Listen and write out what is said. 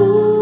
Ooh.